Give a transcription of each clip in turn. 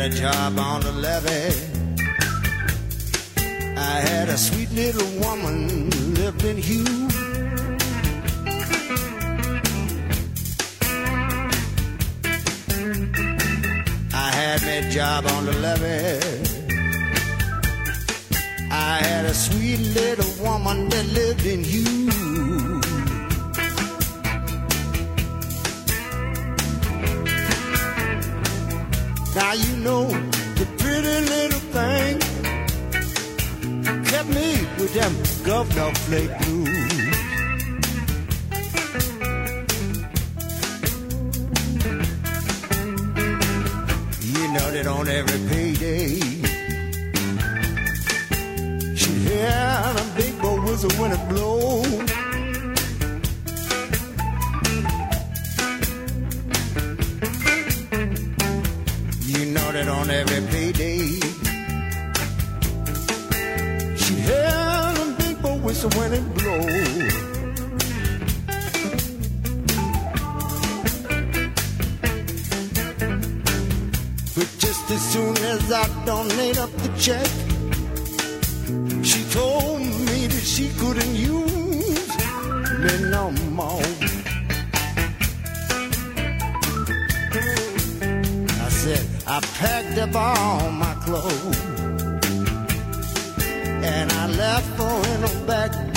a job on the levee. I had a sweet little woman lived in Hugh. I had me job on the levee. I had a sweet little woman that lived in Hugh. Now you know the pretty little thing kept me with them governor flake blues. You know that on every payday, she had a big boy whistle when it blow. Every payday, she had a big boy whistle when it just as soon as I donate up the check, she told me that she couldn't use me no more. I packed up all my clothes and I left her in the back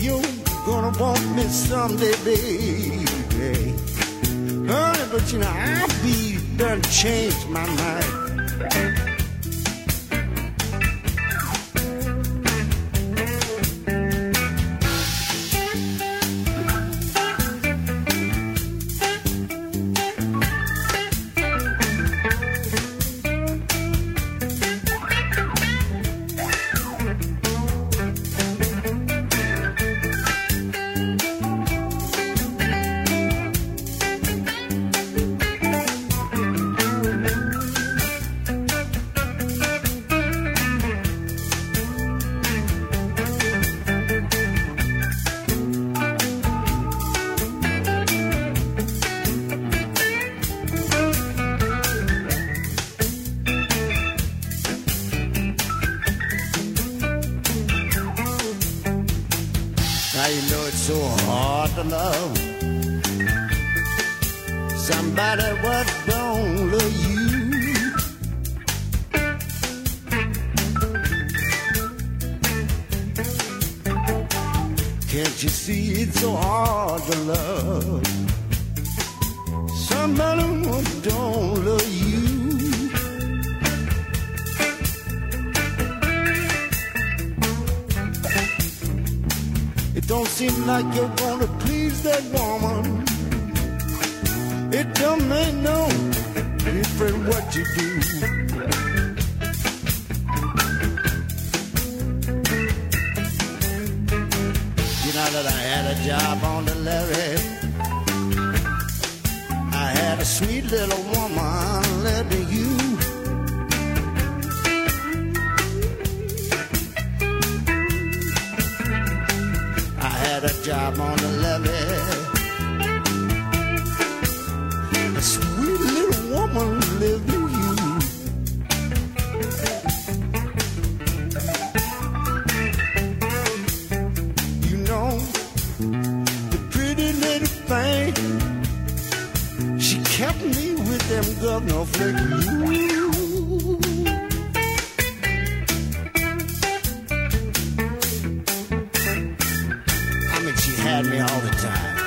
You're gonna want me someday, baby. Honey, but you know, I'll be done changed my mind. So hard to love somebody what don't love you. Can't you see it's so hard to love somebody what don't love you? Seem like you're gonna please that woman. It don't make no difference what you do. You know that I had a job on the levee. I had a sweet little woman living you. I job on the. A sweet little woman lived in you. You know, the pretty little thing, she kept me with them governor flake Had me all the time.